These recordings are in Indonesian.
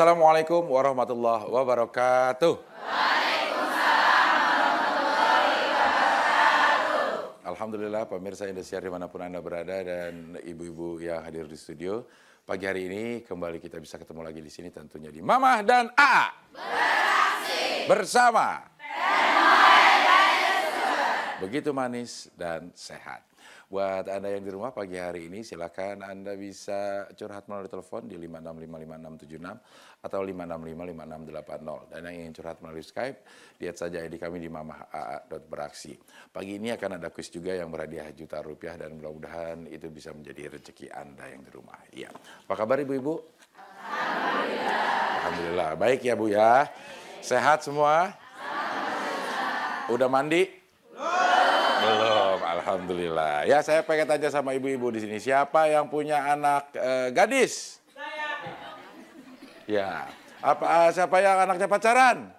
Assalamualaikum warahmatullahi wabarakatuh. Alhamdulillah pemirsa Indosiar di mana pun Anda berada dan ibu-ibu yang hadir di studio. Pagi hari ini kembali kita bisa ketemu lagi di sini tentunya di Mamah dan AA. Bersama. Begitu manis dan sehat. Buat Anda yang di rumah pagi hari ini silakan Anda bisa curhat melalui telepon di 5655676 atau 5655680. Dan yang ingin curhat melalui Skype, lihat saja ID kami di mamahaa.beraksi. Pagi ini akan ada kuis juga yang berhadiah juta rupiah dan mudah-mudahan itu bisa menjadi rezeki Anda yang di rumah. Iya. Apa kabar Ibu-ibu? Alhamdulillah. Alhamdulillah. Baik ya Bu ya. Sehat semua? Udah mandi? Belum, alhamdulillah. Ya, saya pengen tanya sama ibu-ibu di sini, siapa yang punya anak eh, gadis? Saya. Ya. Apa ah, siapa yang anaknya pacaran?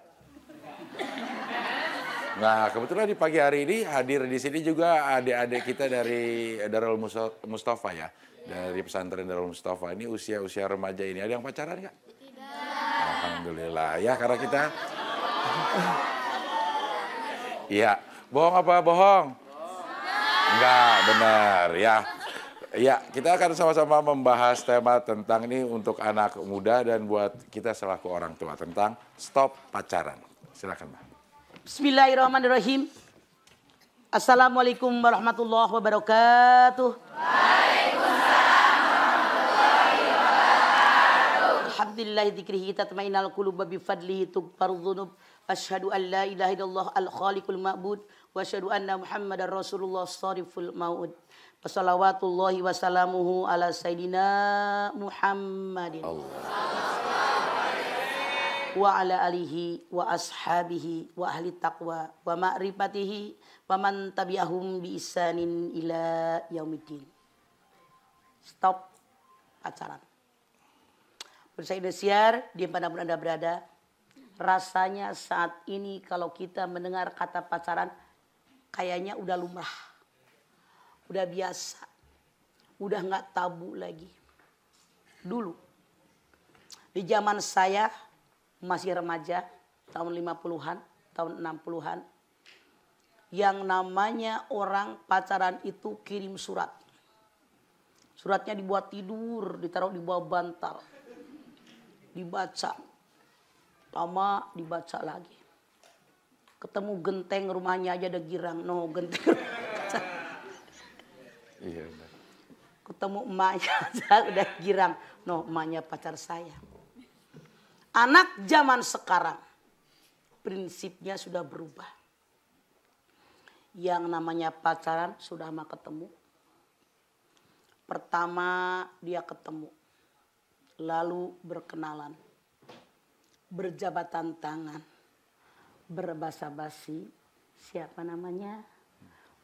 Nah, kebetulan di pagi hari ini hadir di sini juga adik-adik kita dari Darul Mustafa ya. Dari pesantren Darul Mustafa ini usia-usia remaja ini. Ada yang pacaran nggak? Tidak. Alhamdulillah. Ya, karena kita Iya. Bohong apa bohong? Enggak, benar. Ya. Ya, kita akan sama-sama membahas tema tentang ini untuk anak muda dan buat kita selaku orang tua tentang stop pacaran. Silakan, Mbak. Bismillahirrahmanirrahim. Assalamualaikum warahmatullahi wabarakatuh. Alhamdulillah dzikrihi tatmainal qulub bi fadlihi tughfaru dzunub. Asyhadu an la ilaha illallah al khaliqul ma'bud wa asyhadu anna Muhammadar Rasulullah sariful maud. Wassalawatullahi wassalamuhu ala sayyidina Muhammadin. wa ala alihi wa ashabihi wa ahli taqwa wa ma'rifatihi wa man tabi'ahum bi isanin ila yaumiddin. Stop pacaran. Bersama Indosiar, di mana pun Anda berada, rasanya saat ini kalau kita mendengar kata pacaran, kayaknya udah lumrah, udah biasa, udah nggak tabu lagi. Dulu, di zaman saya masih remaja, tahun 50-an, tahun 60-an, yang namanya orang pacaran itu kirim surat. Suratnya dibuat tidur, ditaruh di bawah bantal. Dibaca. Lama dibaca lagi. Ketemu genteng rumahnya aja ada girang. No, genteng. Iya. Ketemu emaknya aja udah girang. No, emaknya pacar saya. Anak zaman sekarang prinsipnya sudah berubah. Yang namanya pacaran sudah mah ketemu. Pertama dia ketemu. Lalu berkenalan. Berjabatan tangan. Berbasa-basi. Siapa namanya?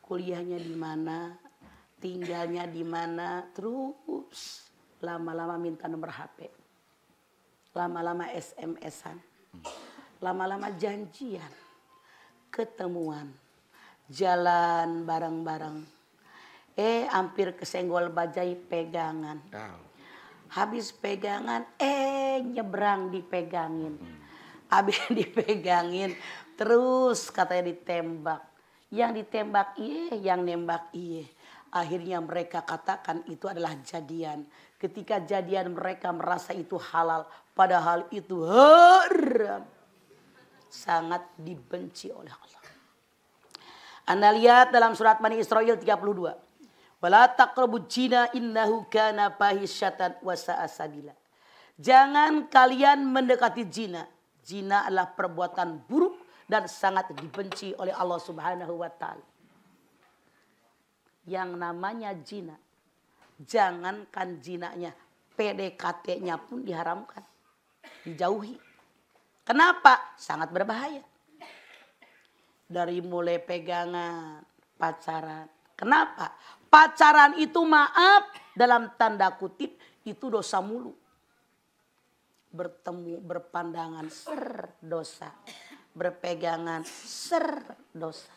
Kuliahnya di mana? Tinggalnya di mana? Terus lama-lama minta nomor HP lama-lama SMS-an, lama-lama janjian, ketemuan, jalan bareng-bareng. Eh, hampir kesenggol bajai pegangan. Wow. Habis pegangan, eh nyebrang dipegangin. Habis dipegangin, terus katanya ditembak. Yang ditembak iye, yang nembak iye. Akhirnya mereka katakan itu adalah jadian. Ketika jadian mereka merasa itu halal. Padahal itu haram. Sangat dibenci oleh Allah. Anda lihat dalam surat Bani Israel 32. Wala taqrabu jina innahu kana fahisyatan wa. Jangan kalian mendekati zina. Zina adalah perbuatan buruk dan sangat dibenci oleh Allah Subhanahu wa taala. Yang namanya zina. Jangankan zinanya, PDKT-nya pun diharamkan. Dijauhi. Kenapa? Sangat berbahaya. Dari mulai pegangan, pacaran. Kenapa? Pacaran itu maaf dalam tanda kutip itu dosa mulu. Bertemu, berpandangan, ser dosa. Berpegangan, ser dosa.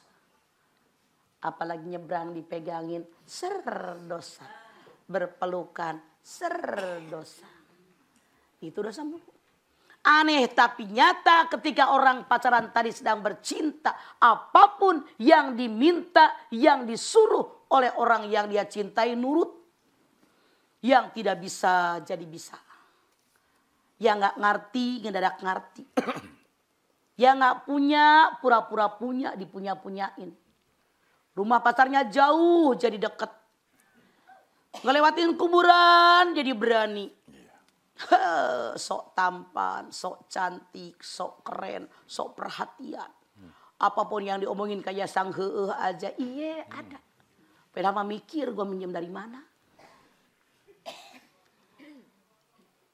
Apalagi nyebrang dipegangin, ser dosa. Berpelukan, ser dosa. Itu dosa mulu. Aneh tapi nyata ketika orang pacaran tadi sedang bercinta. Apa pun yang diminta, yang disuruh oleh orang yang dia cintai nurut. Yang tidak bisa jadi bisa. Yang nggak ngerti, ngedadak ngerti. yang nggak punya, pura-pura punya, dipunya-punyain. Rumah pacarnya jauh jadi deket. Ngelewatin kuburan jadi berani sok tampan, sok cantik, sok keren, sok perhatian. Apa pun yang diomongin kayak sang heeh aja, iya ada. Padahal mikir gue minjem dari mana.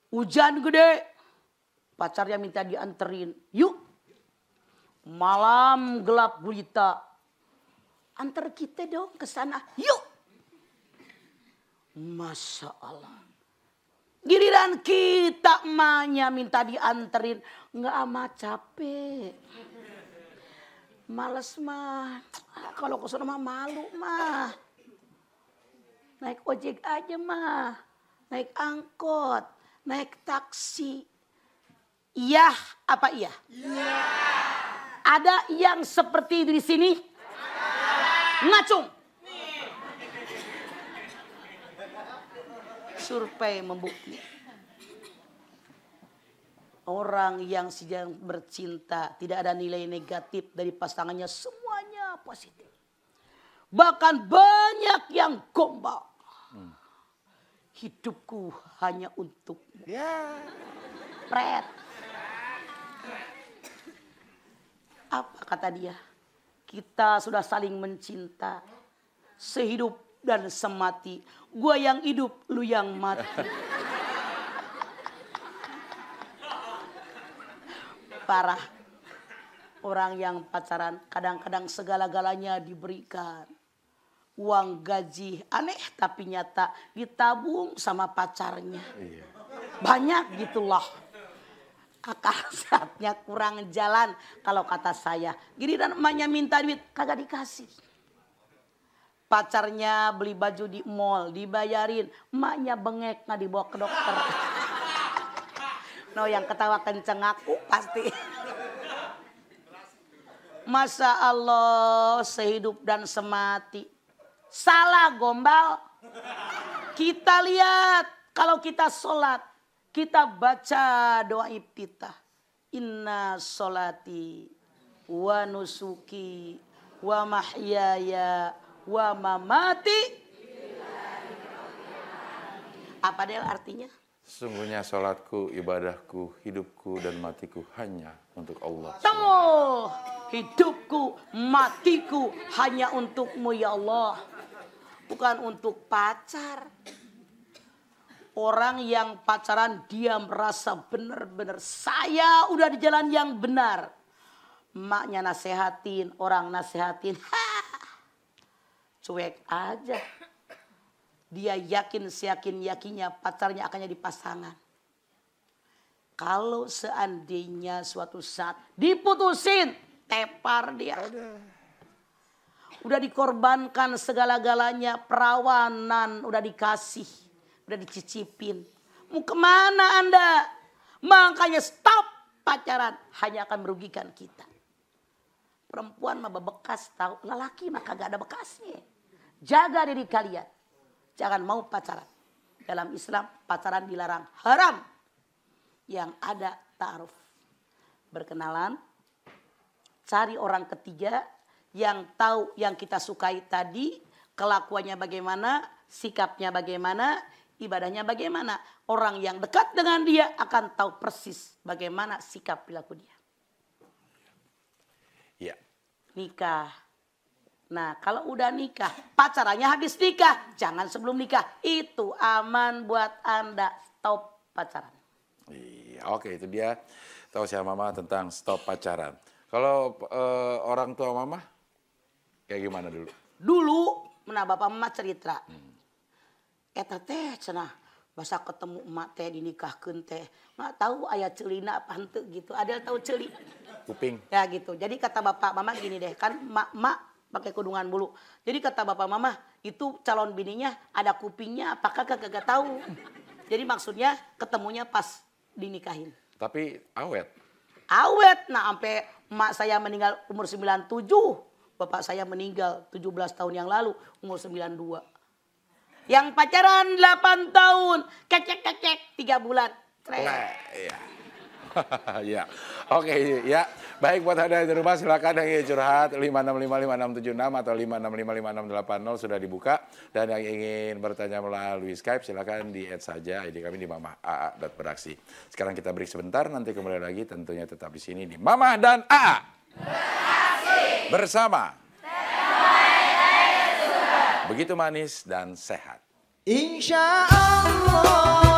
Hujan gede, pacarnya minta dianterin. Yuk, malam gelap gulita. Antar kita dong ke sana, yuk. Masya Allah. Giliran kita emaknya minta dianterin. Nggak amat capek. Males mah. Ah, kalau ke sana mah malu mah. Naik ojek aja mah. Naik angkot. Naik taksi. Iya apa iya? Iya. Ada yang seperti di sini? Ngacung. Survei membukti. Orang yang sedang bercinta tidak ada nilai negatif dari pasangannya semuanya positif. Bahkan banyak yang gombal. Hmm. hidupku hanya untukmu ya. Pret apa kata dia? Kita sudah saling mencinta sehidup dan semati Gua yang hidup, lu yang mati. Parah. Orang yang pacaran kadang-kadang segala-galanya diberikan. Uang gaji aneh tapi nyata ditabung sama pacarnya. Iya. Banyak gitulah. Akal saatnya kurang jalan kalau kata saya. Gini dan emaknya minta duit kagak dikasih pacarnya beli baju di mall dibayarin emaknya bengek nggak dibawa ke dokter no yang ketawa kenceng aku pasti Masa Allah sehidup dan semati. Salah gombal. Kita lihat kalau kita sholat. Kita baca doa iftitah. Inna sholati wa nusuki wa mahyaya wa mamati. Apa dia artinya? Sesungguhnya sholatku, ibadahku, hidupku, dan matiku hanya untuk Allah. Tuh, hidupku, matiku hanya untukmu ya Allah. Bukan untuk pacar. Orang yang pacaran dia merasa benar-benar saya udah di jalan yang benar. Maknya nasehatin, orang nasehatin. Ha, cuek aja. Dia yakin seyakin yakinnya pacarnya akan jadi pasangan. Kalau seandainya suatu saat diputusin, tepar dia. Udah dikorbankan segala-galanya, perawanan udah dikasih, udah dicicipin. Mau ke mana anda? Makanya stop pacaran, hanya akan merugikan kita. Perempuan mah bekas tahu, lelaki mah kagak ada bekasnya. Jaga diri kalian. Jangan mau pacaran. Dalam Islam pacaran dilarang haram. Yang ada ta'aruf. Berkenalan. Cari orang ketiga yang tahu yang kita sukai tadi. Kelakuannya bagaimana, sikapnya bagaimana, ibadahnya bagaimana. Orang yang dekat dengan dia akan tahu persis bagaimana sikap perilaku dia. Ya. Nikah Nah kalau udah nikah, pacarannya habis nikah. Jangan sebelum nikah. Itu aman buat Anda. Stop pacaran. Iya, oke itu dia tahu siapa mama tentang stop pacaran. Kalau uh, orang tua mama kayak gimana dulu? Dulu, mana bapak mama cerita. Hmm. Eta teh cenah masa ketemu emak teh dinikahkan teh nggak tahu ayah celina apa gitu ada tahu celi kuping ya gitu jadi kata bapak mama gini deh kan mak mak pakai kudungan bulu. Jadi kata bapak mama itu calon bininya ada kupingnya apakah kagak tahu. Jadi maksudnya ketemunya pas dinikahin. Tapi awet. Awet. Nah sampai emak saya meninggal umur 97. Bapak saya meninggal 17 tahun yang lalu umur 92. Yang pacaran 8 tahun. Kecek-kecek 3 bulan. Keren. Nah, iya. ya. Oke, ya. Baik buat Anda di rumah silakan yang ingin curhat 5655676 atau 5655680 sudah dibuka dan yang ingin bertanya melalui Skype silakan di add saja ID kami di Mamah AA beraksi. Sekarang kita break sebentar nanti kembali lagi tentunya tetap di sini di Mamah dan AA. Bersama. Begitu manis dan sehat. Insya Allah